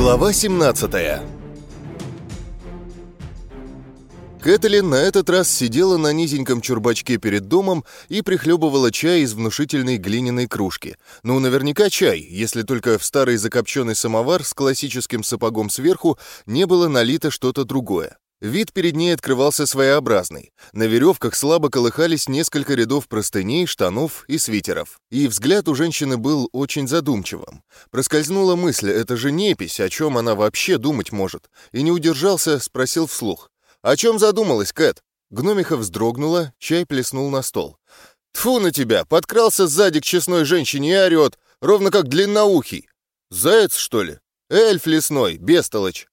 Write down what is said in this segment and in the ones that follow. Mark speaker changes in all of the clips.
Speaker 1: Глава 17 Кэтлин на этот раз сидела на низеньком чурбачке перед домом и прихлебывала чай из внушительной глиняной кружки. Ну, наверняка чай, если только в старый закопченный самовар с классическим сапогом сверху не было налито что-то другое. Вид перед ней открывался своеобразный. На веревках слабо колыхались несколько рядов простыней, штанов и свитеров. И взгляд у женщины был очень задумчивым. Проскользнула мысль, это же непись, о чем она вообще думать может. И не удержался, спросил вслух. «О чем задумалась, Кэт?» Гномиха вздрогнула, чай плеснул на стол. Тфу на тебя! Подкрался сзади к честной женщине и орет, ровно как длинноухий. Заяц, что ли? Эльф лесной, бестолочь.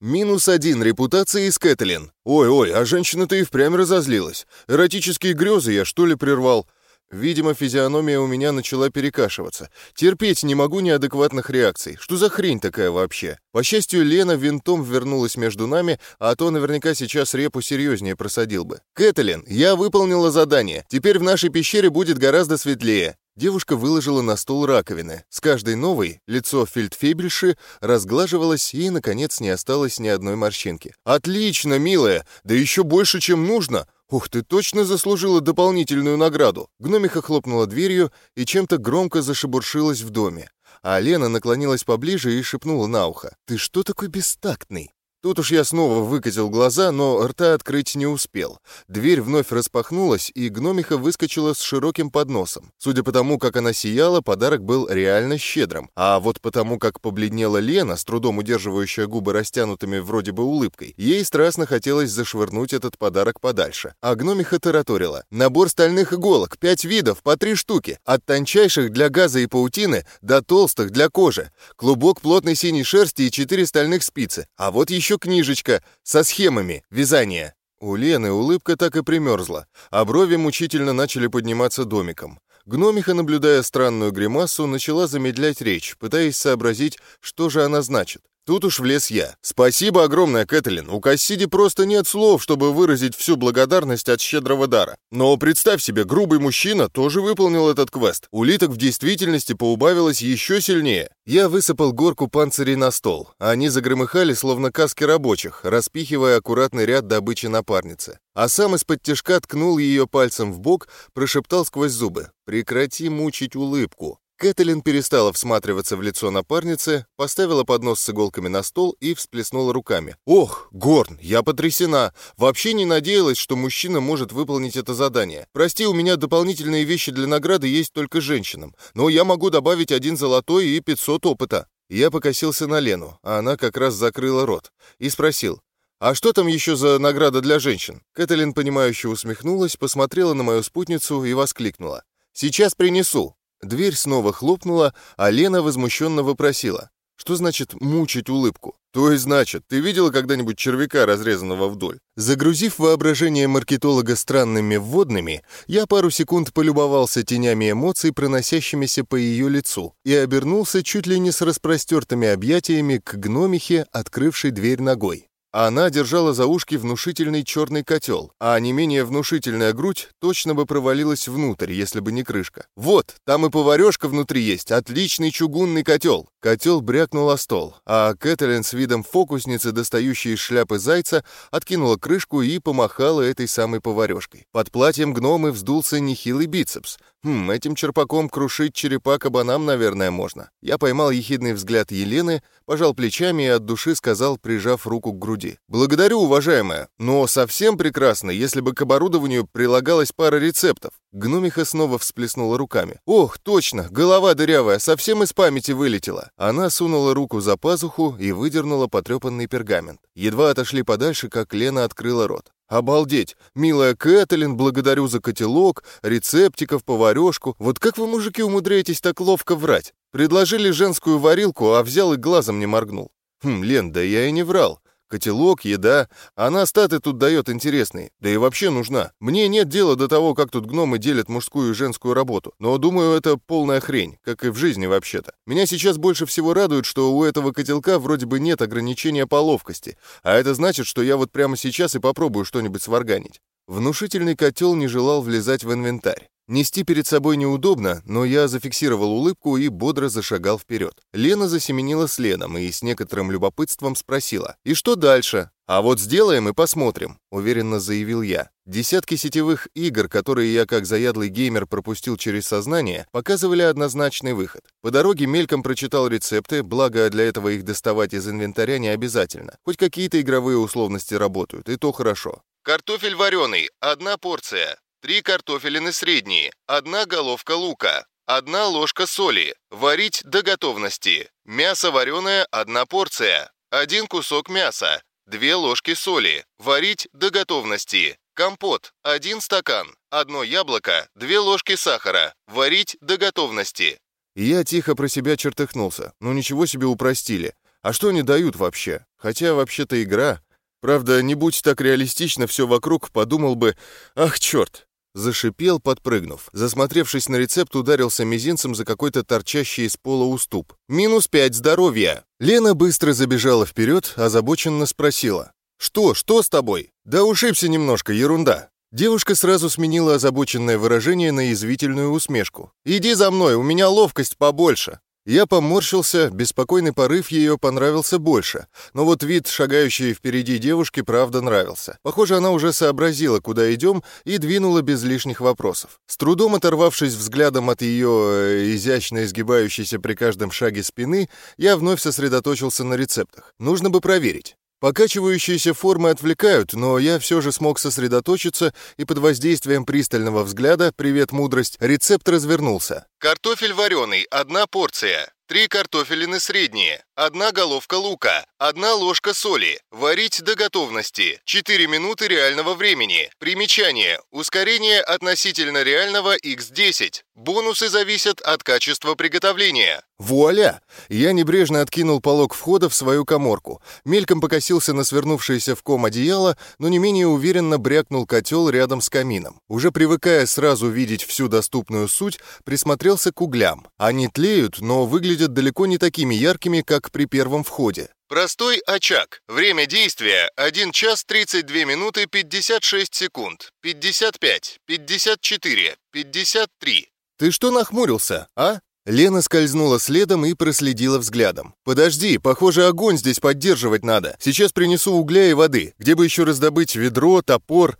Speaker 1: Минус один репутации из Кэтлин. Ой-ой, а женщина-то и впрямь разозлилась. Эротические грезы я что ли прервал? Видимо, физиономия у меня начала перекашиваться. Терпеть не могу неадекватных реакций. Что за хрень такая вообще? По счастью, Лена винтом вернулась между нами, а то наверняка сейчас репу серьезнее просадил бы. «Кэтлин, я выполнила задание. Теперь в нашей пещере будет гораздо светлее. Девушка выложила на стол раковины. С каждой новой лицо фельдфебельши разглаживалось и, наконец, не осталось ни одной морщинки. «Отлично, милая! Да еще больше, чем нужно! Ух, ты точно заслужила дополнительную награду!» Гномиха хлопнула дверью и чем-то громко зашебуршилась в доме. А Лена наклонилась поближе и шепнула на ухо. «Ты что такой бестактный?» Тут уж я снова выкатил глаза, но рта открыть не успел. Дверь вновь распахнулась, и гномиха выскочила с широким подносом. Судя по тому, как она сияла, подарок был реально щедрым. А вот потому, как побледнела Лена, с трудом удерживающая губы растянутыми вроде бы улыбкой, ей страстно хотелось зашвырнуть этот подарок подальше. А гномиха тараторила. Набор стальных иголок, пять видов, по три штуки. От тончайших для газа и паутины до толстых для кожи. Клубок плотной синей шерсти и четыре стальных спицы. А вот еще еще книжечка со схемами вязания». У Лены улыбка так и примерзла, а брови мучительно начали подниматься домиком. Гномиха, наблюдая странную гримасу, начала замедлять речь, пытаясь сообразить, что же она значит. Тут уж влез я. Спасибо огромное, Кэтлин. У Кассиди просто нет слов, чтобы выразить всю благодарность от щедрого дара. Но представь себе, грубый мужчина тоже выполнил этот квест. Улиток в действительности поубавилось еще сильнее. Я высыпал горку панцирей на стол. Они загромыхали, словно каски рабочих, распихивая аккуратный ряд добычи напарницы. А сам из-под тяжка ткнул ее пальцем в бок, прошептал сквозь зубы. «Прекрати мучить улыбку». Кэтлин перестала всматриваться в лицо напарницы, поставила поднос с иголками на стол и всплеснула руками. «Ох, Горн, я потрясена! Вообще не надеялась, что мужчина может выполнить это задание. Прости, у меня дополнительные вещи для награды есть только женщинам, но я могу добавить один золотой и 500 опыта». Я покосился на Лену, а она как раз закрыла рот, и спросил, «А что там еще за награда для женщин?» Кэтлин, понимающе усмехнулась, посмотрела на мою спутницу и воскликнула. «Сейчас принесу!» Дверь снова хлопнула, а Лена возмущенно вопросила. Что значит «мучить улыбку»? То есть значит, ты видела когда-нибудь червяка, разрезанного вдоль? Загрузив воображение маркетолога странными вводными, я пару секунд полюбовался тенями эмоций, проносящимися по ее лицу, и обернулся чуть ли не с распростертыми объятиями к гномихе, открывшей дверь ногой. Она держала за ушки внушительный черный котел, а не менее внушительная грудь точно бы провалилась внутрь, если бы не крышка. «Вот, там и поварешка внутри есть, отличный чугунный котел!» Котел брякнул о стол, а Кэтлин с видом фокусницы, достающей из шляпы зайца, откинула крышку и помахала этой самой поварешкой. Под платьем гномы вздулся нехилый бицепс. Хм, этим черпаком крушить черепа кабанам, наверное, можно. Я поймал ехидный взгляд Елены, пожал плечами и от души сказал, прижав руку к груди. «Благодарю, уважаемая, но совсем прекрасно, если бы к оборудованию прилагалась пара рецептов». Гномиха снова всплеснула руками. «Ох, точно, голова дырявая, совсем из памяти вылетела». Она сунула руку за пазуху и выдернула потрепанный пергамент. Едва отошли подальше, как Лена открыла рот. «Обалдеть! Милая Кэтлин, благодарю за котелок, рецептиков, поварешку. Вот как вы, мужики, умудряетесь так ловко врать? Предложили женскую варилку, а взял и глазом не моргнул. Хм, Лен, да я и не врал. Котелок, еда. Она статы тут дает интересные. Да и вообще нужна. Мне нет дела до того, как тут гномы делят мужскую и женскую работу. Но думаю, это полная хрень, как и в жизни вообще-то. Меня сейчас больше всего радует, что у этого котелка вроде бы нет ограничения по ловкости. А это значит, что я вот прямо сейчас и попробую что-нибудь сварганить. Внушительный котел не желал влезать в инвентарь. Нести перед собой неудобно, но я зафиксировал улыбку и бодро зашагал вперед. Лена засеменила следом и с некоторым любопытством спросила, «И что дальше?» «А вот сделаем и посмотрим», — уверенно заявил я. Десятки сетевых игр, которые я как заядлый геймер пропустил через сознание, показывали однозначный выход. По дороге мельком прочитал рецепты, благо для этого их доставать из инвентаря не обязательно. Хоть какие-то игровые условности работают, и то хорошо. Картофель вареный – одна порция. Три картофелины средние, одна головка лука, одна ложка соли. Варить до готовности. Мясо вареное – одна порция. Один кусок мяса, две ложки соли. Варить до готовности. Компот – один стакан, одно яблоко, две ложки сахара. Варить до готовности. Я тихо про себя чертыхнулся. Ну ничего себе упростили. А что они дают вообще? Хотя вообще-то игра. Правда, не будь так реалистично все вокруг, подумал бы, ах, черт, Зашипел, подпрыгнув. Засмотревшись на рецепт, ударился мизинцем за какой-то торчащий из пола уступ. «Минус пять здоровья!» Лена быстро забежала вперед, озабоченно спросила. «Что? Что с тобой?» «Да ушибся немножко, ерунда!» Девушка сразу сменила озабоченное выражение на язвительную усмешку. «Иди за мной, у меня ловкость побольше!» Я поморщился, беспокойный порыв ее понравился больше, но вот вид шагающей впереди девушки правда нравился. Похоже, она уже сообразила, куда идем, и двинула без лишних вопросов. С трудом оторвавшись взглядом от ее э, изящно изгибающейся при каждом шаге спины, я вновь сосредоточился на рецептах. Нужно бы проверить. Покачивающиеся формы отвлекают, но я все же смог сосредоточиться, и под воздействием пристального взгляда «Привет, мудрость» рецепт развернулся. Картофель вареный – одна порция. Три картофелины средние, одна головка лука, одна ложка соли. Варить до готовности. 4 минуты реального времени. Примечание. Ускорение относительно реального x10. Бонусы зависят от качества приготовления. Вуаля! Я небрежно откинул полог входа в свою коморку. Мельком покосился на свернувшееся в ком одеяло, но не менее уверенно брякнул котел рядом с камином. Уже привыкая сразу видеть всю доступную суть, присмотрелся к углям. Они тлеют, но выглядят далеко не такими яркими, как при первом входе. Простой очаг. Время действия 1 час 32 минуты 56 секунд. 55, 54, 53. Ты что нахмурился, а? Лена скользнула следом и проследила взглядом. «Подожди, похоже, огонь здесь поддерживать надо. Сейчас принесу угля и воды. Где бы еще раздобыть ведро, топор...»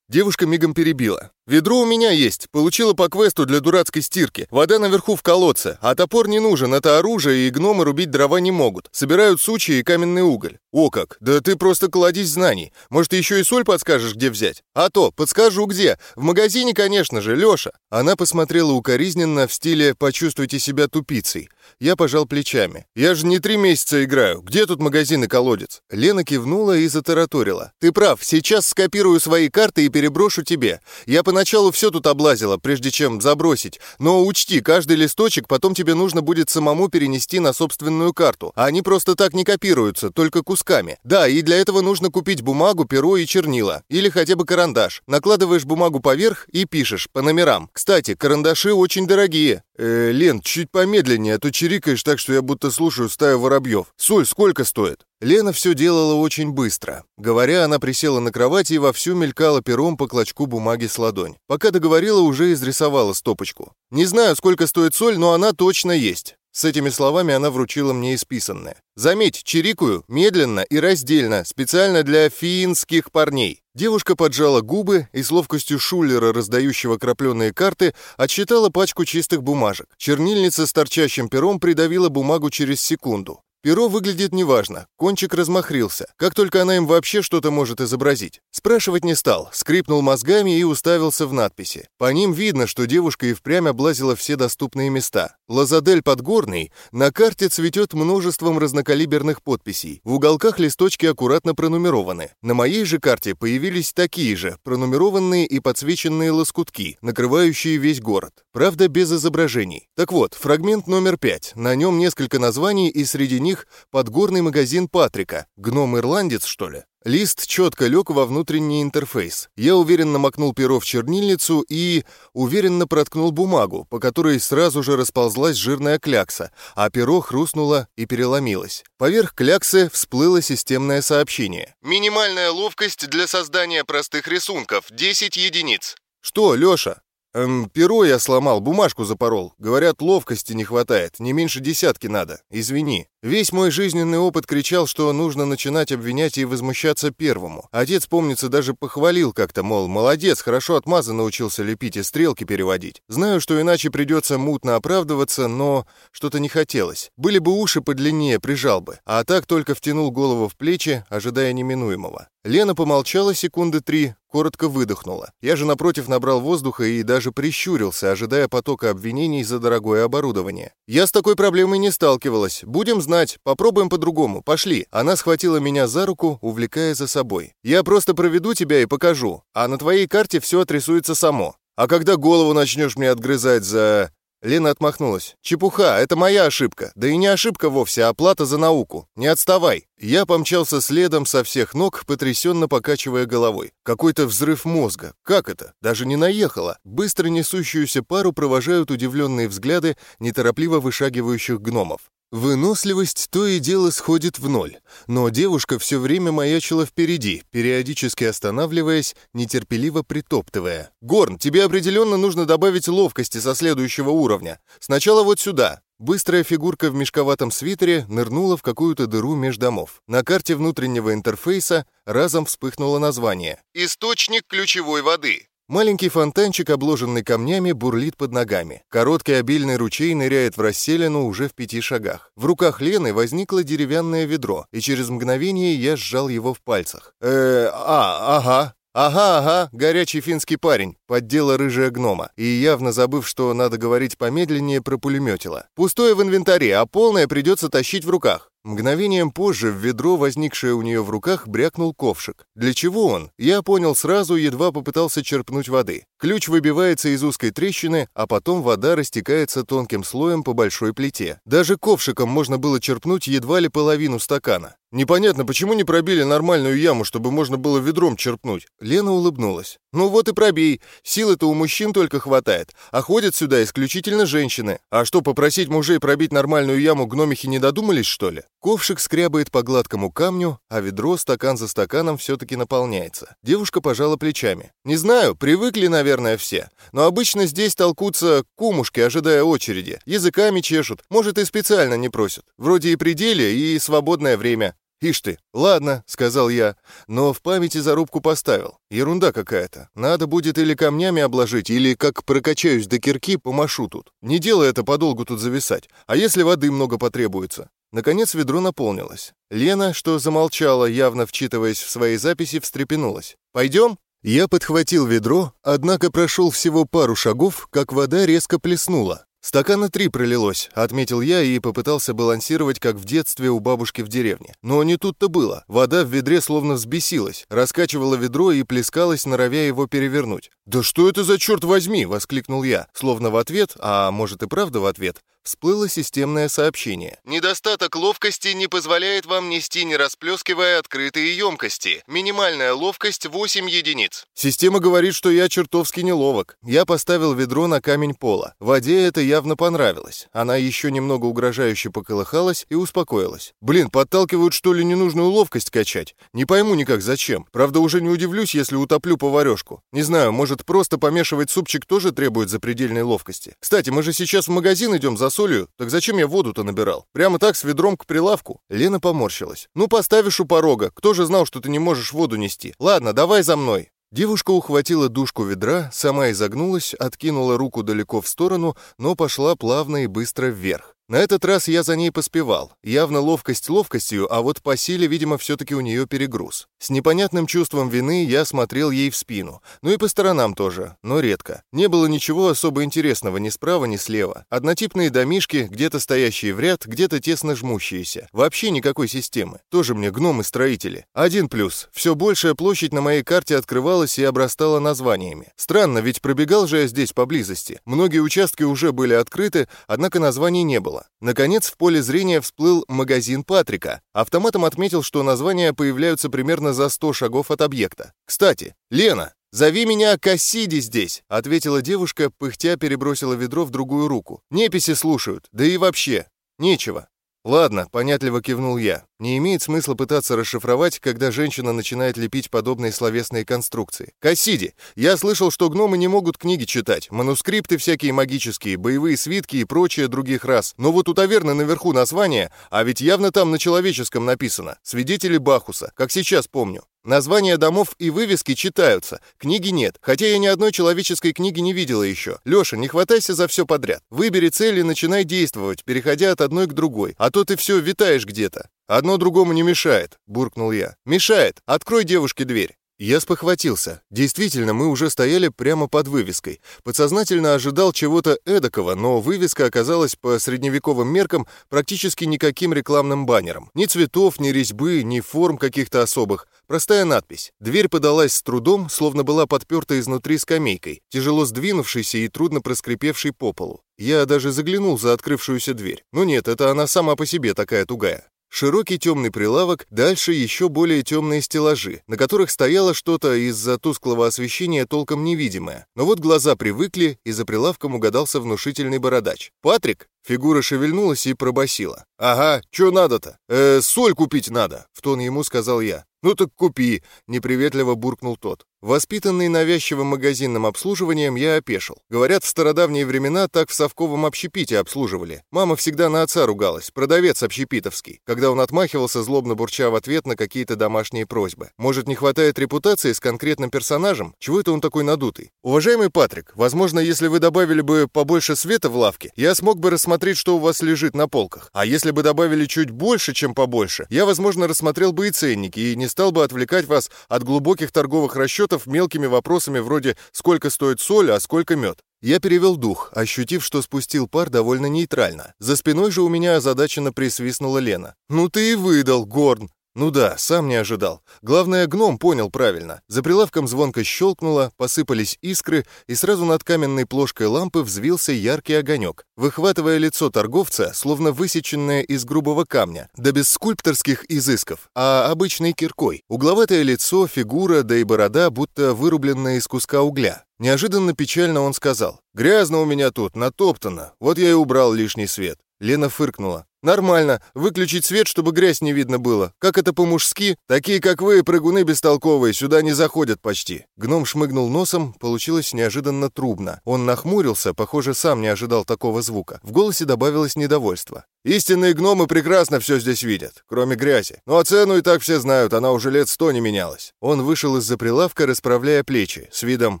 Speaker 1: Девушка мигом перебила. «Ведро у меня есть. Получила по квесту для дурацкой стирки. Вода наверху в колодце. А топор не нужен. Это оружие, и гномы рубить дрова не могут. Собирают сучья и каменный уголь. О как! Да ты просто кладись знаний. Может, еще и соль подскажешь, где взять? А то, подскажу где. В магазине, конечно же, Леша». Она посмотрела укоризненно в стиле «почувствуйте себя тупицей». Я пожал плечами. «Я же не три месяца играю. Где тут магазин и колодец?» Лена кивнула и затараторила. «Ты прав. Сейчас скопирую свои карты и переброшу тебе. Я поначалу все тут облазила, прежде чем забросить. Но учти, каждый листочек потом тебе нужно будет самому перенести на собственную карту. Они просто так не копируются, только кусками. Да, и для этого нужно купить бумагу, перо и чернила. Или хотя бы карандаш. Накладываешь бумагу поверх и пишешь по номерам. Кстати, карандаши очень дорогие. Э, Лен, чуть помедленнее, а то чирикаешь так, что я будто слушаю стаю воробьев. Соль сколько стоит? Лена все делала очень быстро. Говоря, она присела на кровати и вовсю мелькала пером по клочку бумаги с ладонь. Пока договорила, уже изрисовала стопочку. «Не знаю, сколько стоит соль, но она точно есть. С этими словами она вручила мне исписанное. «Заметь, чирикую медленно и раздельно, специально для финских парней». Девушка поджала губы и с ловкостью шулера, раздающего крапленые карты, отсчитала пачку чистых бумажек. Чернильница с торчащим пером придавила бумагу через секунду. Перо выглядит неважно, кончик размахрился, как только она им вообще что-то может изобразить. Спрашивать не стал, скрипнул мозгами и уставился в надписи. По ним видно, что девушка и впрямь облазила все доступные места. Лазадель Подгорный на карте цветет множеством разнокалиберных подписей. В уголках листочки аккуратно пронумерованы. На моей же карте появились такие же, пронумерованные и подсвеченные лоскутки, накрывающие весь город. Правда, без изображений. Так вот, фрагмент номер пять. На нем несколько названий и среди них них подгорный магазин Патрика. Гном-ирландец, что ли? Лист четко лег во внутренний интерфейс. Я уверенно макнул перо в чернильницу и уверенно проткнул бумагу, по которой сразу же расползлась жирная клякса, а перо хрустнуло и переломилось. Поверх кляксы всплыло системное сообщение. «Минимальная ловкость для создания простых рисунков — 10 единиц». «Что, Лёша?» Эм, перо я сломал, бумажку запорол. Говорят, ловкости не хватает, не меньше десятки надо. Извини. Весь мой жизненный опыт кричал, что нужно начинать обвинять и возмущаться первому. Отец, помнится, даже похвалил как-то, мол, молодец, хорошо отмаза научился лепить и стрелки переводить. Знаю, что иначе придется мутно оправдываться, но что-то не хотелось. Были бы уши подлиннее, прижал бы. А так только втянул голову в плечи, ожидая неминуемого. Лена помолчала секунды три, коротко выдохнула. Я же, напротив, набрал воздуха и даже прищурился, ожидая потока обвинений за дорогое оборудование. Я с такой проблемой не сталкивалась. Будем знать, попробуем по-другому, пошли». Она схватила меня за руку, увлекая за собой. «Я просто проведу тебя и покажу, а на твоей карте все отрисуется само. А когда голову начнешь мне отгрызать за...» Лена отмахнулась. «Чепуха, это моя ошибка. Да и не ошибка вовсе, а плата за науку. Не отставай». Я помчался следом со всех ног, потрясенно покачивая головой. Какой-то взрыв мозга. Как это? Даже не наехала. Быстро несущуюся пару провожают удивленные взгляды неторопливо вышагивающих гномов. Выносливость то и дело сходит в ноль, но девушка все время маячила впереди, периодически останавливаясь, нетерпеливо притоптывая. «Горн, тебе определенно нужно добавить ловкости со следующего уровня. Сначала вот сюда». Быстрая фигурка в мешковатом свитере нырнула в какую-то дыру меж домов. На карте внутреннего интерфейса разом вспыхнуло название «Источник ключевой воды». Маленький фонтанчик, обложенный камнями, бурлит под ногами. Короткий обильный ручей ныряет в расселину уже в пяти шагах. В руках Лены возникло деревянное ведро, и через мгновение я сжал его в пальцах. э а, ага, «Ага, ага, горячий финский парень», — поддела рыжая гнома, и явно забыв, что надо говорить помедленнее, пропулеметила. «Пустое в инвентаре, а полное придется тащить в руках». Мгновением позже в ведро, возникшее у нее в руках, брякнул ковшик. Для чего он? Я понял сразу, едва попытался черпнуть воды. Ключ выбивается из узкой трещины, а потом вода растекается тонким слоем по большой плите. Даже ковшиком можно было черпнуть едва ли половину стакана. Непонятно, почему не пробили нормальную яму, чтобы можно было ведром черпнуть. Лена улыбнулась. Ну вот и пробей. Силы-то у мужчин только хватает, а ходят сюда исключительно женщины. А что, попросить мужей пробить нормальную яму гномихи не додумались, что ли? Ковшик скрябает по гладкому камню, а ведро стакан за стаканом все-таки наполняется. Девушка пожала плечами. Не знаю, привыкли, наверное, все. Но обычно здесь толкутся кумушки, ожидая очереди. Языками чешут, может и специально не просят. Вроде и пределе, и свободное время. «Ишь ты, ладно», — сказал я, но в памяти зарубку поставил. Ерунда какая-то. Надо будет или камнями обложить, или, как прокачаюсь до кирки, помашу тут. Не делай это подолгу тут зависать. А если воды много потребуется? Наконец ведро наполнилось. Лена, что замолчала, явно вчитываясь в свои записи, встрепенулась. «Пойдем?» Я подхватил ведро, однако прошел всего пару шагов, как вода резко плеснула. «Стакана три пролилось», — отметил я и попытался балансировать, как в детстве у бабушки в деревне. Но не тут-то было. Вода в ведре словно взбесилась, раскачивала ведро и плескалась, норовя его перевернуть. «Да что это за черт возьми!» — воскликнул я, словно в ответ, а может и правда в ответ, всплыло системное сообщение. «Недостаток ловкости не позволяет вам нести, не расплескивая открытые емкости. Минимальная ловкость 8 единиц». Система говорит, что я чертовски неловок. Я поставил ведро на камень пола. Воде это явно понравилось. Она еще немного угрожающе поколыхалась и успокоилась. «Блин, подталкивают, что ли, ненужную ловкость качать? Не пойму никак зачем. Правда, уже не удивлюсь, если утоплю поварешку. Не знаю, может, просто помешивать супчик тоже требует запредельной ловкости. Кстати, мы же сейчас в магазин идем за солью, так зачем я воду-то набирал? Прямо так, с ведром к прилавку?» Лена поморщилась. «Ну, поставишь у порога. Кто же знал, что ты не можешь воду нести? Ладно, давай за мной». Девушка ухватила дужку ведра, сама изогнулась, откинула руку далеко в сторону, но пошла плавно и быстро вверх. На этот раз я за ней поспевал. Явно ловкость ловкостью, а вот по силе, видимо, все-таки у нее перегруз. С непонятным чувством вины я смотрел ей в спину. Ну и по сторонам тоже, но редко. Не было ничего особо интересного ни справа, ни слева. Однотипные домишки, где-то стоящие в ряд, где-то тесно жмущиеся. Вообще никакой системы. Тоже мне гномы-строители. Один плюс. Все большая площадь на моей карте открывалась и обрастала названиями. Странно, ведь пробегал же я здесь поблизости. Многие участки уже были открыты, однако названий не было было. Наконец, в поле зрения всплыл магазин Патрика. Автоматом отметил, что названия появляются примерно за 100 шагов от объекта. «Кстати, Лена, «Зови меня Кассиди здесь», — ответила девушка, пыхтя перебросила ведро в другую руку. «Неписи слушают, да и вообще. Нечего». «Ладно», — понятливо кивнул я. «Не имеет смысла пытаться расшифровать, когда женщина начинает лепить подобные словесные конструкции. Кассиди, я слышал, что гномы не могут книги читать, манускрипты всякие магические, боевые свитки и прочее других рас. Но вот у таверны наверху название, а ведь явно там на человеческом написано. Свидетели Бахуса, как сейчас помню. Названия домов и вывески читаются, книги нет, хотя я ни одной человеческой книги не видела еще. Леша, не хватайся за все подряд. Выбери цель и начинай действовать, переходя от одной к другой, а то ты все витаешь где-то. «Одно другому не мешает», — буркнул я. «Мешает! Открой девушке дверь!» Я спохватился. Действительно, мы уже стояли прямо под вывеской. Подсознательно ожидал чего-то эдакого, но вывеска оказалась по средневековым меркам практически никаким рекламным баннером. Ни цветов, ни резьбы, ни форм каких-то особых. Простая надпись. Дверь подалась с трудом, словно была подперта изнутри скамейкой, тяжело сдвинувшейся и трудно проскрипевшей по полу. Я даже заглянул за открывшуюся дверь. Ну нет, это она сама по себе такая тугая. Широкий темный прилавок, дальше еще более темные стеллажи, на которых стояло что-то из-за тусклого освещения толком невидимое. Но вот глаза привыкли, и за прилавком угадался внушительный бородач. «Патрик?» Фигура шевельнулась и пробасила. «Ага, что надо-то? Э, соль купить надо», — в тон ему сказал я. «Ну так купи», — неприветливо буркнул тот. Воспитанный навязчивым магазинным обслуживанием, я опешил. Говорят, в стародавние времена так в совковом общепите обслуживали. Мама всегда на отца ругалась, продавец общепитовский, когда он отмахивался, злобно бурча в ответ на какие-то домашние просьбы. Может, не хватает репутации с конкретным персонажем? Чего это он такой надутый? Уважаемый Патрик, возможно, если вы добавили бы побольше света в лавке, я смог бы рассмотреть, что у вас лежит на полках. А если бы добавили чуть больше, чем побольше, я, возможно, рассмотрел бы и ценники и не стал бы отвлекать вас от глубоких торговых расчетов ответов мелкими вопросами вроде «сколько стоит соль, а сколько мед?». Я перевел дух, ощутив, что спустил пар довольно нейтрально. За спиной же у меня озадаченно присвистнула Лена. «Ну ты и выдал, Горн! Ну да, сам не ожидал. Главное, гном понял правильно. За прилавком звонко щелкнуло, посыпались искры, и сразу над каменной плошкой лампы взвился яркий огонек, выхватывая лицо торговца, словно высеченное из грубого камня, да без скульпторских изысков, а обычной киркой. Угловатое лицо, фигура, да и борода, будто вырубленная из куска угля. Неожиданно печально он сказал. «Грязно у меня тут, натоптано. Вот я и убрал лишний свет». Лена фыркнула. «Нормально. Выключить свет, чтобы грязь не видно было. Как это по-мужски? Такие, как вы, прыгуны бестолковые, сюда не заходят почти». Гном шмыгнул носом, получилось неожиданно трубно. Он нахмурился, похоже, сам не ожидал такого звука. В голосе добавилось недовольство. Истинные гномы прекрасно все здесь видят, кроме грязи. Ну а цену и так все знают, она уже лет сто не менялась. Он вышел из-за прилавка, расправляя плечи, с видом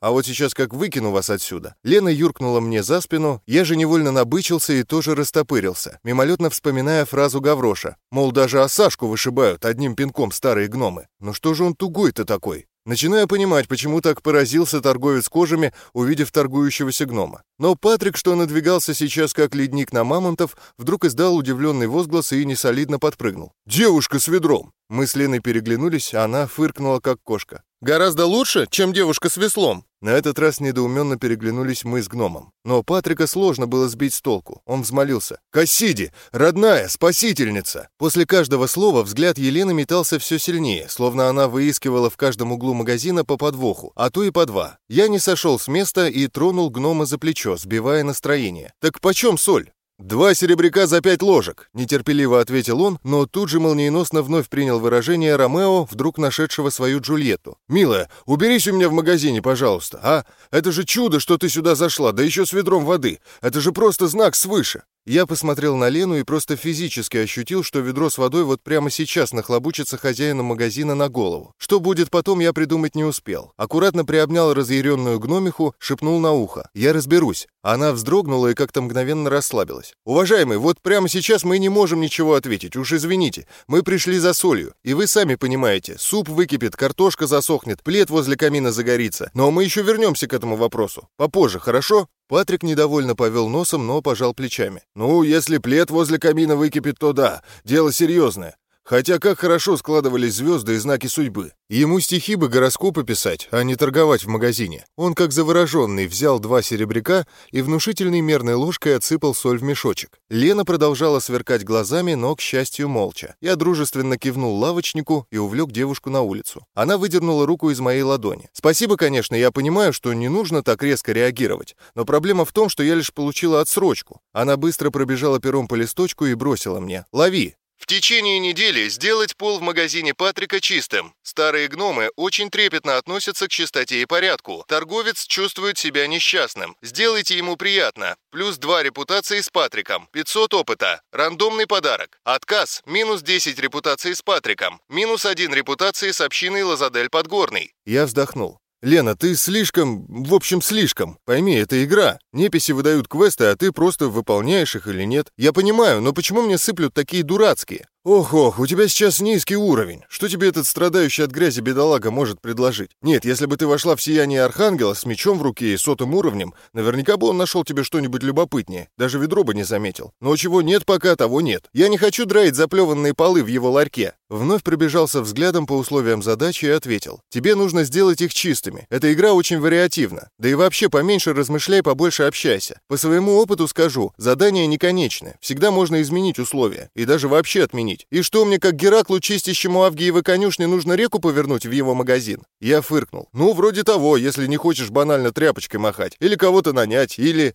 Speaker 1: «а вот сейчас как выкину вас отсюда». Лена юркнула мне за спину, я же невольно набычился и тоже растопырился, мимолетно вспоминая фразу Гавроша, мол, даже осашку вышибают одним пинком старые гномы. Ну что же он тугой-то такой? Начинаю понимать, почему так поразился торговец кожами, увидев торгующегося гнома. Но Патрик, что надвигался сейчас как ледник на мамонтов, вдруг издал удивленный возглас и несолидно подпрыгнул. «Девушка с ведром!» Мы с Леной переглянулись, а она фыркнула, как кошка. «Гораздо лучше, чем девушка с веслом!» На этот раз недоуменно переглянулись мы с гномом. Но Патрика сложно было сбить с толку. Он взмолился. «Кассиди! Родная! Спасительница!» После каждого слова взгляд Елены метался все сильнее, словно она выискивала в каждом углу магазина по подвоху, а то и по два. Я не сошел с места и тронул гнома за плечо, сбивая настроение. «Так почем соль?» «Два серебряка за пять ложек», — нетерпеливо ответил он, но тут же молниеносно вновь принял выражение Ромео, вдруг нашедшего свою Джульетту. «Милая, уберись у меня в магазине, пожалуйста, а? Это же чудо, что ты сюда зашла, да еще с ведром воды. Это же просто знак свыше». Я посмотрел на Лену и просто физически ощутил, что ведро с водой вот прямо сейчас нахлобучится хозяину магазина на голову. Что будет потом, я придумать не успел. Аккуратно приобнял разъяренную гномиху, шепнул на ухо. «Я разберусь». Она вздрогнула и как-то мгновенно расслабилась. «Уважаемый, вот прямо сейчас мы не можем ничего ответить, уж извините. Мы пришли за солью, и вы сами понимаете, суп выкипит, картошка засохнет, плед возле камина загорится. Но мы еще вернемся к этому вопросу. Попозже, хорошо?» Патрик недовольно повел носом, но пожал плечами. «Ну, если плед возле камина выкипит, то да, дело серьезное. Хотя как хорошо складывались звезды и знаки судьбы. Ему стихи бы гороскопы писать, а не торговать в магазине. Он, как завороженный, взял два серебряка и внушительной мерной ложкой отсыпал соль в мешочек. Лена продолжала сверкать глазами, но, к счастью, молча. Я дружественно кивнул лавочнику и увлек девушку на улицу. Она выдернула руку из моей ладони. «Спасибо, конечно, я понимаю, что не нужно так резко реагировать, но проблема в том, что я лишь получила отсрочку». Она быстро пробежала пером по листочку и бросила мне. «Лови!» В течение недели сделать пол в магазине Патрика чистым. Старые гномы очень трепетно относятся к чистоте и порядку. Торговец чувствует себя несчастным. Сделайте ему приятно. Плюс 2 репутации с Патриком. 500 опыта. Рандомный подарок. Отказ. Минус 10 репутации с Патриком. Минус 1 репутации с общиной Лазадель Подгорный. Я вздохнул. «Лена, ты слишком... В общем, слишком. Пойми, это игра. Неписи выдают квесты, а ты просто выполняешь их или нет. Я понимаю, но почему мне сыплют такие дурацкие? «Ох-ох, у тебя сейчас низкий уровень. Что тебе этот страдающий от грязи бедолага может предложить? Нет, если бы ты вошла в сияние Архангела с мечом в руке и сотым уровнем, наверняка бы он нашел тебе что-нибудь любопытнее. Даже ведро бы не заметил. Но чего нет пока, того нет. Я не хочу драить заплеванные полы в его ларьке». Вновь пробежался взглядом по условиям задачи и ответил. «Тебе нужно сделать их чистыми. Эта игра очень вариативна. Да и вообще поменьше размышляй, побольше общайся. По своему опыту скажу, задания не конечны. Всегда можно изменить условия. И даже вообще отменить объяснить. И что мне, как Гераклу, чистящему Авгиевы конюшни, нужно реку повернуть в его магазин? Я фыркнул. Ну, вроде того, если не хочешь банально тряпочкой махать. Или кого-то нанять, или...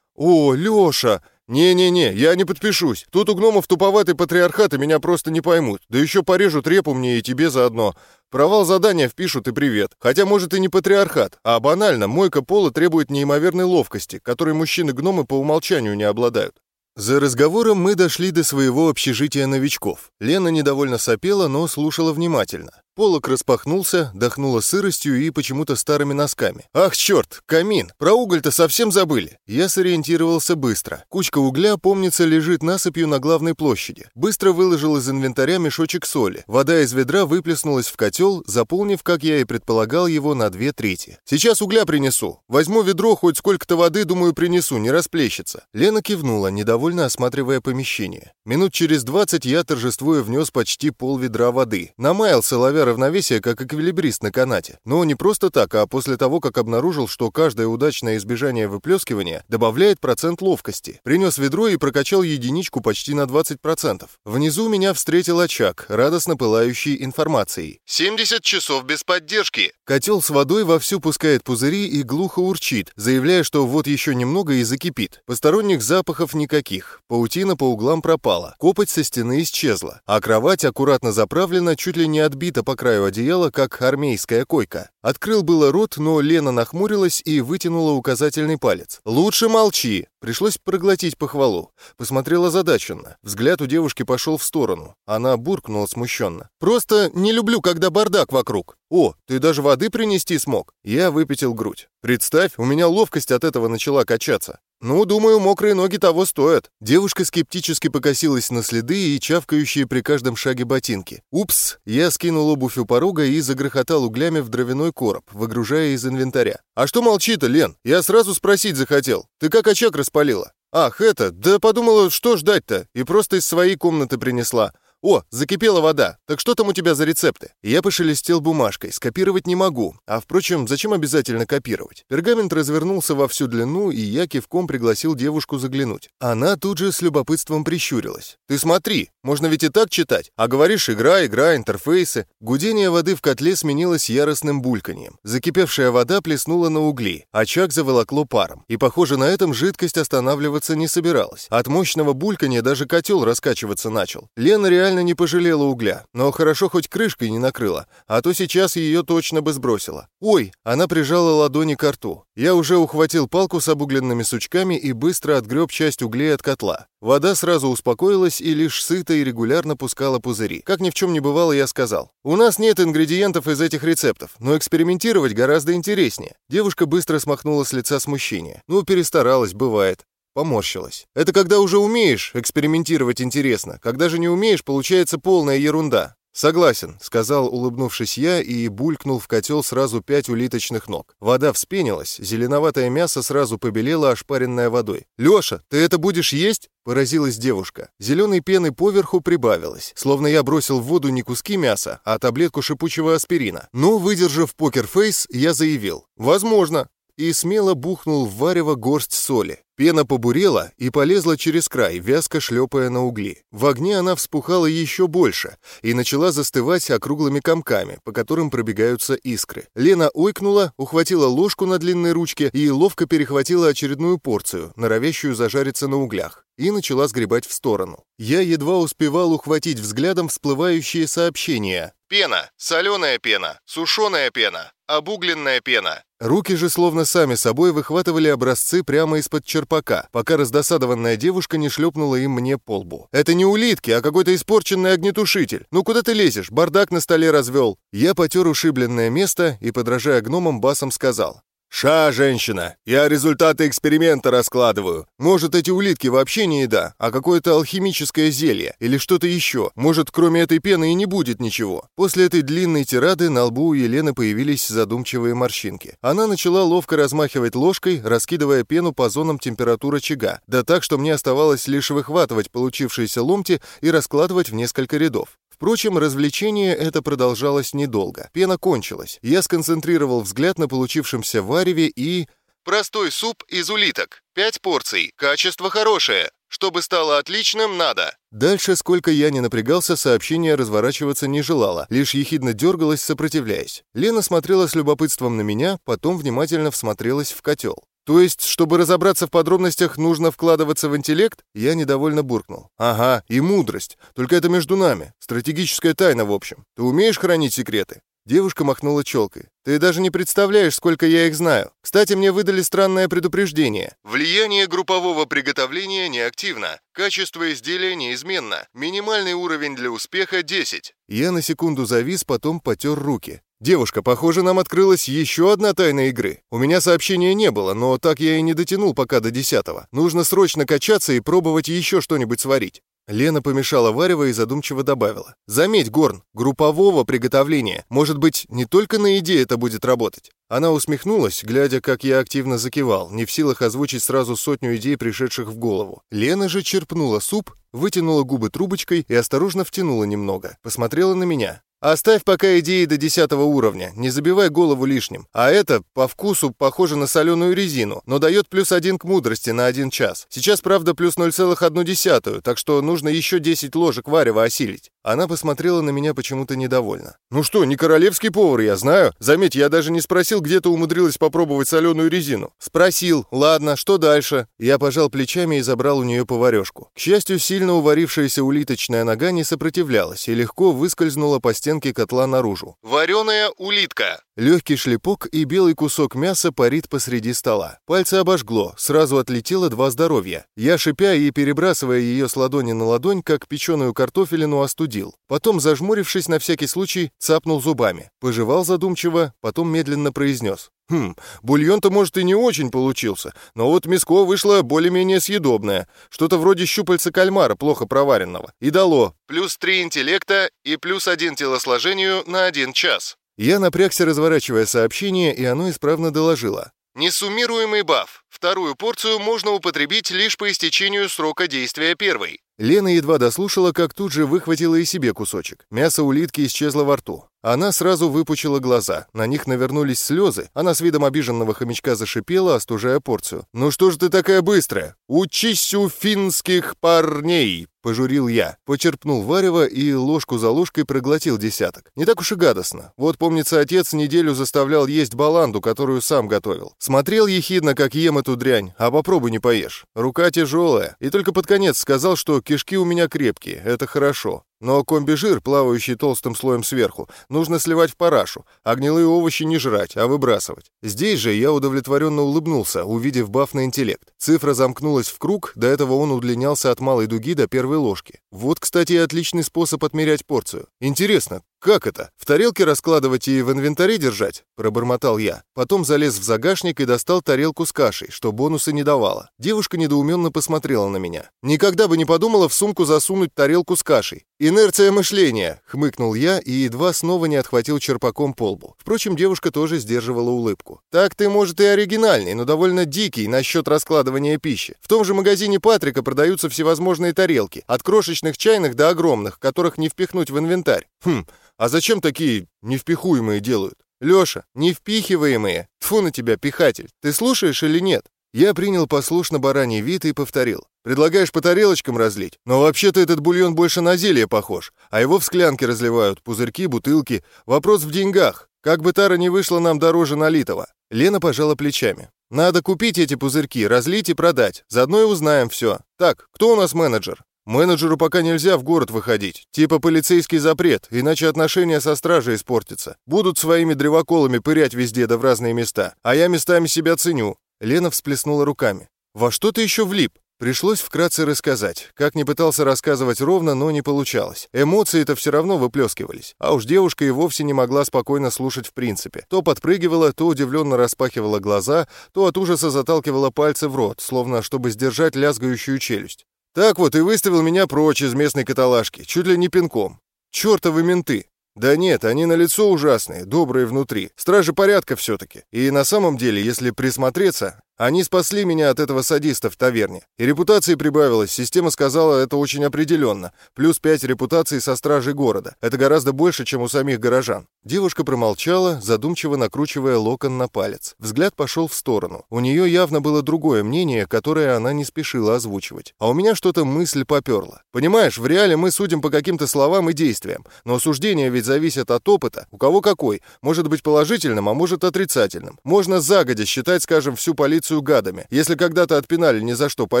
Speaker 1: О, Лёша! «Не-не-не, я не подпишусь. Тут у гномов туповатый патриархат, и меня просто не поймут. Да еще порежут репу мне и тебе заодно. Провал задания впишут и привет. Хотя, может, и не патриархат, а банально, мойка пола требует неимоверной ловкости, которой мужчины-гномы по умолчанию не обладают. За разговором мы дошли до своего общежития новичков. Лена недовольно сопела, но слушала внимательно. Полок распахнулся, дохнуло сыростью и почему-то старыми носками. «Ах, черт, камин! Про уголь-то совсем забыли!» Я сориентировался быстро. Кучка угля, помнится, лежит насыпью на главной площади. Быстро выложил из инвентаря мешочек соли. Вода из ведра выплеснулась в котел, заполнив, как я и предполагал, его на две трети. «Сейчас угля принесу. Возьму ведро, хоть сколько-то воды, думаю, принесу, не расплещется». Лена кивнула, недовольно осматривая помещение. Минут через двадцать я, торжествуя, внес почти пол ведра воды. Намаялся, ловя равновесие, как эквилибрист на канате. Но не просто так, а после того, как обнаружил, что каждое удачное избежание выплескивания добавляет процент ловкости. Принес ведро и прокачал единичку почти на 20%. Внизу меня встретил очаг, радостно пылающий информацией. 70 часов без поддержки. Котел с водой вовсю пускает пузыри и глухо урчит, заявляя, что вот еще немного и закипит. Посторонних запахов никаких. Паутина по углам пропала. Копоть со стены исчезла. А кровать аккуратно заправлена, чуть ли не отбита по краю одеяла, как армейская койка. Открыл было рот, но Лена нахмурилась и вытянула указательный палец. «Лучше молчи!» Пришлось проглотить похвалу. Посмотрела задаченно. Взгляд у девушки пошел в сторону. Она буркнула смущенно. «Просто не люблю, когда бардак вокруг». «О, ты даже воды принести смог?» Я выпятил грудь. «Представь, у меня ловкость от этого начала качаться». «Ну, думаю, мокрые ноги того стоят». Девушка скептически покосилась на следы и чавкающие при каждом шаге ботинки. «Упс!» Я скинул обувь у порога и загрохотал углями в дровяной короб, выгружая из инвентаря. «А что молчи-то, Лен? Я сразу спросить захотел. Ты как очаг распалила?» «Ах, это, да подумала, что ждать-то, и просто из своей комнаты принесла. «О, закипела вода. Так что там у тебя за рецепты?» Я пошелестел бумажкой. Скопировать не могу. А, впрочем, зачем обязательно копировать? Пергамент развернулся во всю длину, и я кивком пригласил девушку заглянуть. Она тут же с любопытством прищурилась. «Ты смотри, можно ведь и так читать. А говоришь, игра, игра, интерфейсы». Гудение воды в котле сменилось яростным бульканьем. Закипевшая вода плеснула на угли. Очаг заволокло паром. И, похоже, на этом жидкость останавливаться не собиралась. От мощного булькания даже котел раскачиваться начал. Лена реально реально не пожалела угля, но хорошо хоть крышкой не накрыла, а то сейчас ее точно бы сбросила. «Ой!» — она прижала ладони к рту. Я уже ухватил палку с обугленными сучками и быстро отгреб часть углей от котла. Вода сразу успокоилась и лишь сыто и регулярно пускала пузыри. Как ни в чем не бывало, я сказал. «У нас нет ингредиентов из этих рецептов, но экспериментировать гораздо интереснее». Девушка быстро смахнула с лица смущение. «Ну, перестаралась, бывает. Поморщилась. «Это когда уже умеешь экспериментировать интересно. Когда же не умеешь, получается полная ерунда. «Согласен», — сказал, улыбнувшись я, и булькнул в котел сразу пять улиточных ног. Вода вспенилась, зеленоватое мясо сразу побелело, ошпаренное водой. «Леша, ты это будешь есть?» — поразилась девушка. Зеленой пены поверху прибавилось, словно я бросил в воду не куски мяса, а таблетку шипучего аспирина. Но, выдержав покерфейс, я заявил. «Возможно и смело бухнул в варево горсть соли. Пена побурела и полезла через край, вязко шлепая на угли. В огне она вспухала еще больше и начала застывать округлыми комками, по которым пробегаются искры. Лена ойкнула, ухватила ложку на длинной ручке и ловко перехватила очередную порцию, норовящую зажариться на углях и начала сгребать в сторону. Я едва успевал ухватить взглядом всплывающие сообщения. «Пена, соленая пена, сушеная пена, обугленная пена, Руки же словно сами собой выхватывали образцы прямо из-под черпака, пока раздосадованная девушка не шлепнула им мне по лбу. «Это не улитки, а какой-то испорченный огнетушитель. Ну куда ты лезешь? Бардак на столе развел». Я потер ушибленное место и, подражая гномам, басом сказал. «Ша, женщина, я результаты эксперимента раскладываю. Может, эти улитки вообще не еда, а какое-то алхимическое зелье или что-то еще. Может, кроме этой пены и не будет ничего». После этой длинной тирады на лбу у Елены появились задумчивые морщинки. Она начала ловко размахивать ложкой, раскидывая пену по зонам температуры очага, да так, что мне оставалось лишь выхватывать получившиеся ломти и раскладывать в несколько рядов. Впрочем, развлечение это продолжалось недолго. Пена кончилась. Я сконцентрировал взгляд на получившемся вареве и... Простой суп из улиток. Пять порций. Качество хорошее. Чтобы стало отличным, надо. Дальше, сколько я не напрягался, сообщение разворачиваться не желало, лишь ехидно дергалось, сопротивляясь. Лена смотрела с любопытством на меня, потом внимательно всмотрелась в котел. То есть, чтобы разобраться в подробностях, нужно вкладываться в интеллект? Я недовольно буркнул. Ага, и мудрость. Только это между нами. Стратегическая тайна, в общем. Ты умеешь хранить секреты? Девушка махнула челкой. «Ты даже не представляешь, сколько я их знаю. Кстати, мне выдали странное предупреждение. Влияние группового приготовления неактивно. Качество изделия неизменно. Минимальный уровень для успеха 10». Я на секунду завис, потом потер руки. «Девушка, похоже, нам открылась еще одна тайна игры. У меня сообщения не было, но так я и не дотянул пока до десятого. Нужно срочно качаться и пробовать еще что-нибудь сварить». Лена помешала варево и задумчиво добавила. «Заметь, Горн, группового приготовления. Может быть, не только на еде это будет работать?» Она усмехнулась, глядя, как я активно закивал, не в силах озвучить сразу сотню идей, пришедших в голову. Лена же черпнула суп, вытянула губы трубочкой и осторожно втянула немного. Посмотрела на меня. Оставь пока идеи до десятого уровня, не забивай голову лишним. А это, по вкусу, похоже на соленую резину, но дает плюс один к мудрости на один час. Сейчас, правда, плюс 0,1, так что нужно еще 10 ложек варева осилить. Она посмотрела на меня почему-то недовольно. «Ну что, не королевский повар, я знаю. Заметь, я даже не спросил, где ты умудрилась попробовать соленую резину». «Спросил. Ладно, что дальше?» Я пожал плечами и забрал у нее поварешку. К счастью, сильно уварившаяся улиточная нога не сопротивлялась и легко выскользнула по стенке котла наружу. «Вареная улитка!» Легкий шлепок и белый кусок мяса парит посреди стола. Пальцы обожгло, сразу отлетело два здоровья. Я, шипя и перебрасывая ее с ладони на ладонь, как печеную картофелину, остудил. Потом, зажмурившись на всякий случай, цапнул зубами. Пожевал задумчиво, потом медленно произнес. Хм, бульон-то, может, и не очень получился, но вот миско вышло более-менее съедобное. Что-то вроде щупальца кальмара, плохо проваренного. И дало плюс три интеллекта и плюс один телосложению на один час. Я напрягся, разворачивая сообщение, и оно исправно доложило. Несуммируемый баф. Вторую порцию можно употребить лишь по истечению срока действия первой. Лена едва дослушала, как тут же выхватила и себе кусочек. Мясо улитки исчезло во рту. Она сразу выпучила глаза. На них навернулись слезы. Она с видом обиженного хомячка зашипела, остужая порцию. «Ну что же ты такая быстрая? Учись у финских парней!» Пожурил я. Почерпнул варево и ложку за ложкой проглотил десяток. Не так уж и гадостно. Вот, помнится, отец неделю заставлял есть баланду, которую сам готовил. Смотрел ехидно, как ем эту дрянь, а попробуй не поешь. Рука тяжелая. И только под конец сказал, что кишки у меня крепкие. Это хорошо. Но комбижир, плавающий толстым слоем сверху, нужно сливать в парашу, а гнилые овощи не жрать, а выбрасывать. Здесь же я удовлетворенно улыбнулся, увидев баф на интеллект. Цифра замкнулась в круг, до этого он удлинялся от малой дуги до первой ложки. Вот, кстати, отличный способ отмерять порцию. Интересно, как это? В тарелке раскладывать и в инвентаре держать? Пробормотал я. Потом залез в загашник и достал тарелку с кашей, что бонусы не давало. Девушка недоуменно посмотрела на меня. Никогда бы не подумала в сумку засунуть тарелку с кашей. И «Инерция мышления», — хмыкнул я и едва снова не отхватил черпаком по лбу. Впрочем, девушка тоже сдерживала улыбку. «Так ты, может, и оригинальный, но довольно дикий насчет раскладывания пищи. В том же магазине Патрика продаются всевозможные тарелки, от крошечных чайных до огромных, которых не впихнуть в инвентарь. Хм, а зачем такие невпихуемые делают? Лёша, невпихиваемые. Тфу на тебя, пихатель. Ты слушаешь или нет? Я принял послушно бараний вид и повторил. «Предлагаешь по тарелочкам разлить? Но вообще-то этот бульон больше на зелье похож, а его в склянке разливают, пузырьки, бутылки. Вопрос в деньгах. Как бы тара не вышла нам дороже налитого». Лена пожала плечами. «Надо купить эти пузырьки, разлить и продать. Заодно и узнаем все. Так, кто у нас менеджер?» «Менеджеру пока нельзя в город выходить. Типа полицейский запрет, иначе отношения со стражей испортятся. Будут своими древоколами пырять везде да в разные места. А я местами себя ценю. Лена всплеснула руками. «Во что ты еще влип?» Пришлось вкратце рассказать. Как не пытался рассказывать ровно, но не получалось. Эмоции-то все равно выплескивались. А уж девушка и вовсе не могла спокойно слушать в принципе. То подпрыгивала, то удивленно распахивала глаза, то от ужаса заталкивала пальцы в рот, словно чтобы сдержать лязгающую челюсть. Так вот и выставил меня прочь из местной каталажки, чуть ли не пинком. Чёртовы менты. Да нет, они на лицо ужасные, добрые внутри. Стражи порядка все-таки. И на самом деле, если присмотреться, они спасли меня от этого садиста в таверне. И репутации прибавилось, система сказала это очень определенно. Плюс пять репутаций со стражей города. Это гораздо больше, чем у самих горожан. Девушка промолчала, задумчиво накручивая локон на палец. Взгляд пошел в сторону. У нее явно было другое мнение, которое она не спешила озвучивать. А у меня что-то мысль поперла. Понимаешь, в реале мы судим по каким-то словам и действиям, но суждение ведь зависит от опыта. У кого какой. Может быть положительным, а может отрицательным. Можно загодя считать, скажем, всю полицию полицию гадами, если когда-то отпинали ни за что по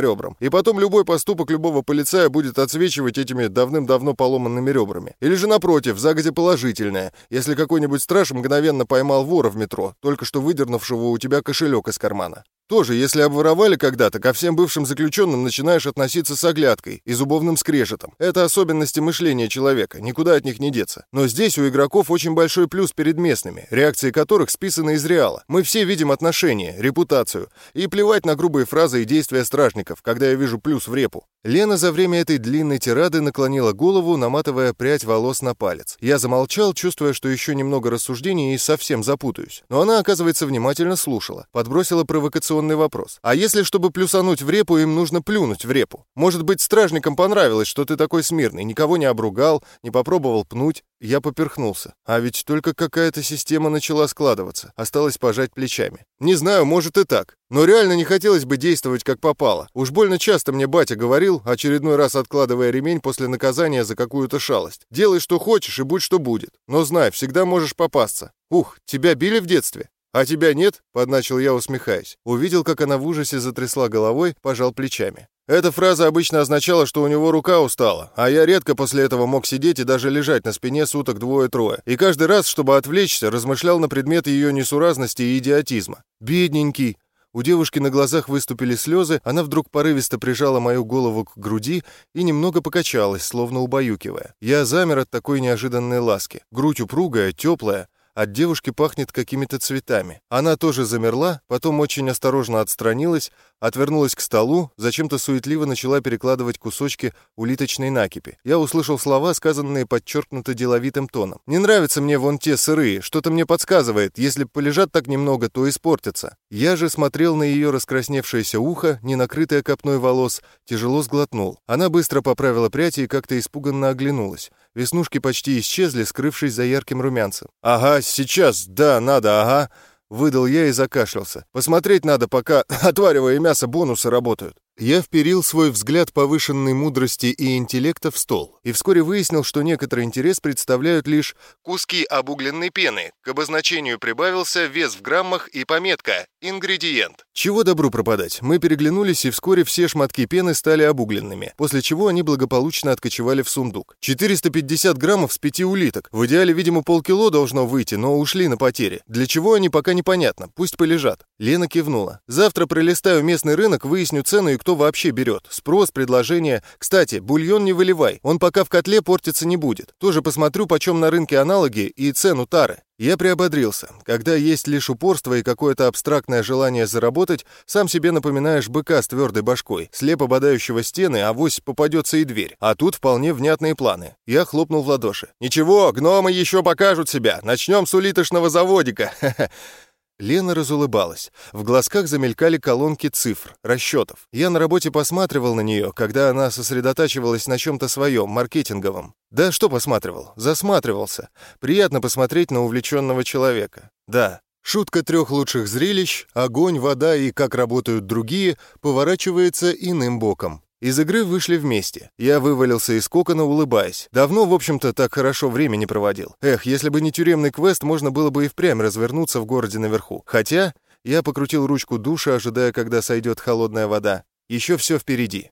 Speaker 1: ребрам. И потом любой поступок любого полицая будет отсвечивать этими давным-давно поломанными ребрами. Или же напротив, загодя положительное, если какой-нибудь страж мгновенно поймал вора в метро, только что выдернувшего у тебя кошелек из кармана. Тоже, если обворовали когда-то, ко всем бывшим заключенным начинаешь относиться с оглядкой и зубовным скрежетом. Это особенности мышления человека, никуда от них не деться. Но здесь у игроков очень большой плюс перед местными, реакции которых списаны из реала. Мы все видим отношения, репутацию. И плевать на грубые фразы и действия стражников, когда я вижу плюс в репу. Лена за время этой длинной тирады наклонила голову, наматывая прядь волос на палец. Я замолчал, чувствуя, что еще немного рассуждений и совсем запутаюсь. Но она, оказывается, внимательно слушала. Подбросила провокационный вопрос. «А если, чтобы плюсануть в репу, им нужно плюнуть в репу? Может быть, стражникам понравилось, что ты такой смирный, никого не обругал, не попробовал пнуть?» Я поперхнулся. А ведь только какая-то система начала складываться. Осталось пожать плечами. Не знаю, может и так. Но реально не хотелось бы действовать как попало. Уж больно часто мне батя говорил, очередной раз откладывая ремень после наказания за какую-то шалость. Делай, что хочешь, и будь, что будет. Но знай, всегда можешь попасться. Ух, тебя били в детстве? «А тебя нет?» — подначил я, усмехаясь. Увидел, как она в ужасе затрясла головой, пожал плечами. Эта фраза обычно означала, что у него рука устала, а я редко после этого мог сидеть и даже лежать на спине суток двое-трое. И каждый раз, чтобы отвлечься, размышлял на предмет ее несуразности и идиотизма. «Бедненький!» У девушки на глазах выступили слезы, она вдруг порывисто прижала мою голову к груди и немного покачалась, словно убаюкивая. Я замер от такой неожиданной ласки. Грудь упругая, теплая, от девушки пахнет какими-то цветами. Она тоже замерла, потом очень осторожно отстранилась, отвернулась к столу, зачем-то суетливо начала перекладывать кусочки улиточной накипи. Я услышал слова, сказанные подчеркнуто деловитым тоном. «Не нравятся мне вон те сырые, что-то мне подсказывает, если полежат так немного, то испортятся». Я же смотрел на ее раскрасневшееся ухо, не накрытое копной волос, тяжело сглотнул. Она быстро поправила прядь и как-то испуганно оглянулась. Веснушки почти исчезли, скрывшись за ярким румянцем. «Ага, сейчас, да, надо, ага», — выдал я и закашлялся. «Посмотреть надо, пока, отваривая мясо, бонусы работают». Я вперил свой взгляд повышенной мудрости и интеллекта в стол, и вскоре выяснил, что некоторый интерес представляют лишь куски обугленной пены. К обозначению прибавился вес в граммах и пометка «Ингредиент». Чего добру пропадать? Мы переглянулись, и вскоре все шматки пены стали обугленными, после чего они благополучно откочевали в сундук. 450 граммов с пяти улиток. В идеале, видимо, полкило должно выйти, но ушли на потери. Для чего они, пока непонятно. Пусть полежат. Лена кивнула. Завтра пролистаю местный рынок, выясню цену и кто вообще берет. Спрос, предложение. Кстати, бульон не выливай, он пока в котле портиться не будет. Тоже посмотрю, почем на рынке аналоги и цену тары. Я приободрился. Когда есть лишь упорство и какое-то абстрактное желание заработать, сам себе напоминаешь быка с твердой башкой, слепо бодающего стены, а вось попадется и дверь. А тут вполне внятные планы. Я хлопнул в ладоши. «Ничего, гномы еще покажут себя. Начнем с улиточного заводика. Лена разулыбалась. В глазках замелькали колонки цифр, расчетов. Я на работе посматривал на нее, когда она сосредотачивалась на чем-то своем, маркетинговом. Да что посматривал? Засматривался. Приятно посмотреть на увлеченного человека. Да, Шутка трех лучших зрелищ «Огонь, вода и как работают другие» поворачивается иным боком. Из игры вышли вместе. Я вывалился из кокона, улыбаясь. Давно, в общем-то, так хорошо времени проводил. Эх, если бы не тюремный квест, можно было бы и впрямь развернуться в городе наверху. Хотя я покрутил ручку душа, ожидая, когда сойдет холодная вода. Еще все впереди.